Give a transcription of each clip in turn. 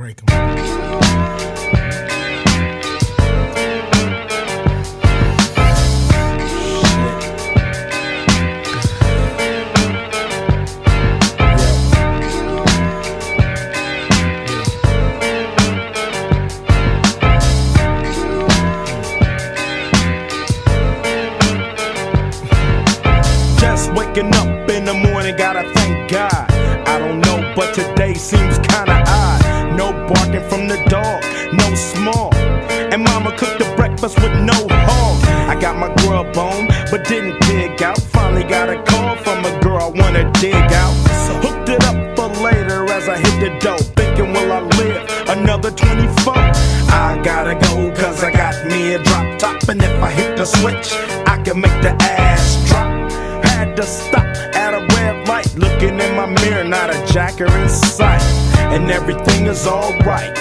break them. Just waking up in the morning, gotta thank God. I don't know, but today seems kinda odd. No barking from the dog, no small. And mama cooked the breakfast with no hog. I got my grub on, but didn't dig out. Finally got a call from a girl I wanna dig out. Hooked it up for later as I hit the dough. Thinking, will I live another 24? I gotta go, cause I got me a drop top. And if I hit the switch, I can make the ass drop. Had to stop at a red light, looking in my mirror, not a jacker in sight. And everything is alright.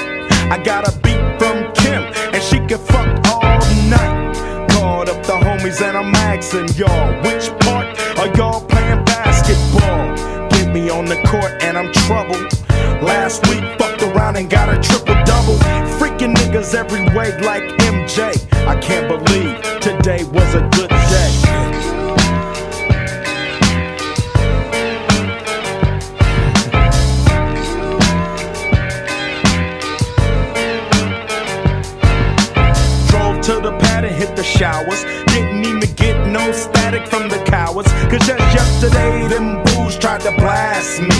I got a beat from Kim, and she can fuck all night. Called up the homies, and I'm asking y'all, which part are y'all playing basketball? Get me on the court, and I'm troubled. Last week, fucked around and got a triple double. Freaking niggas every way like MJ. I can't believe today was a good day. Showers. Didn't even get no static from the cowards. Cause just yesterday, them bulls tried to blast me.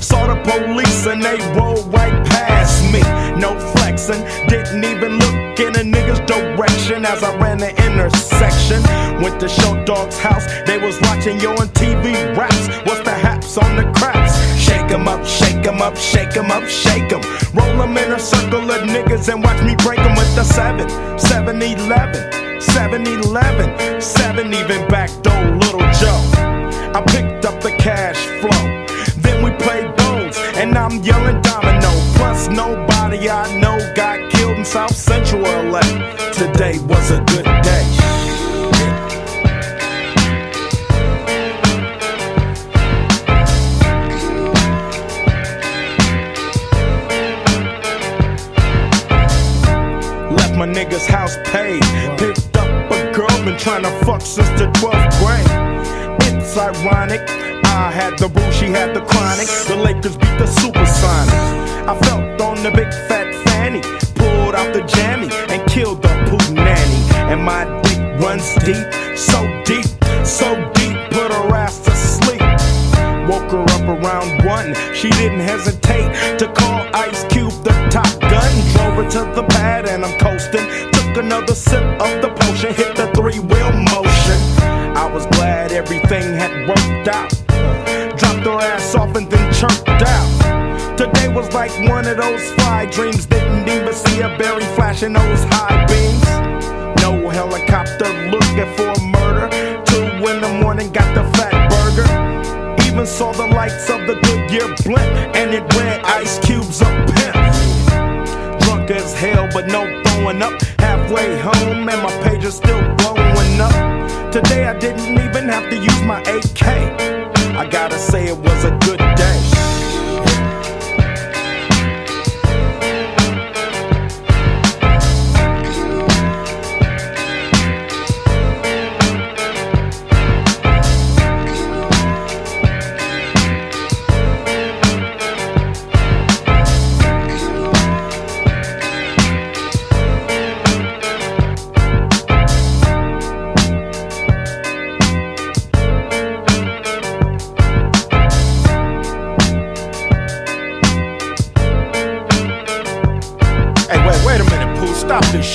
Saw the police and they rolled right past me. No flexing, didn't even look in a nigga's direction as I ran the intersection. Went to Short Dog's house, they was watching you on TV raps. What's the haps on the craps? Shake 'em up, shake 'em up, shake 'em up, shake 'em. Roll 'em in a circle of niggas and watch me break 'em with the 7, 7 11, 7 11, 7 even back door, little Joe. I picked up the cash flow. Then we played bones, and I'm yelling domino. Plus, nobody I know got killed in South Central LA. Today was a good day. Left my nigga's house paid. Picked been trying to fuck since the 12th grade. It's ironic. I had the rule, she had the chronic. The Lakers beat the Supersonics. I felt on the big fat fanny. Pulled out the jammy and killed the poop nanny. And my dick runs deep, so deep, so deep. Put her ass to sleep. Woke her up around one. She didn't hesitate to call Ice Cube the top gun. Drove her to the pad and I'm coasting. Took another sip of the potion, hit the three wheel motion. I was glad everything had worked out. Dropped her ass off and then chirped out. Today was like one of those fly dreams. Didn't even see a berry flashing those high beams. No helicopter looking for murder. Two in the morning, got the fat burger. Even saw the lights of the Goodyear blimp, and it read Ice Cube's a pimp. Drunk as hell, but no throwing up. Halfway home, and my page is still blowing up. Today I didn't even have to use my AK. I gotta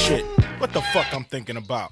shit. What the fuck I'm thinking about?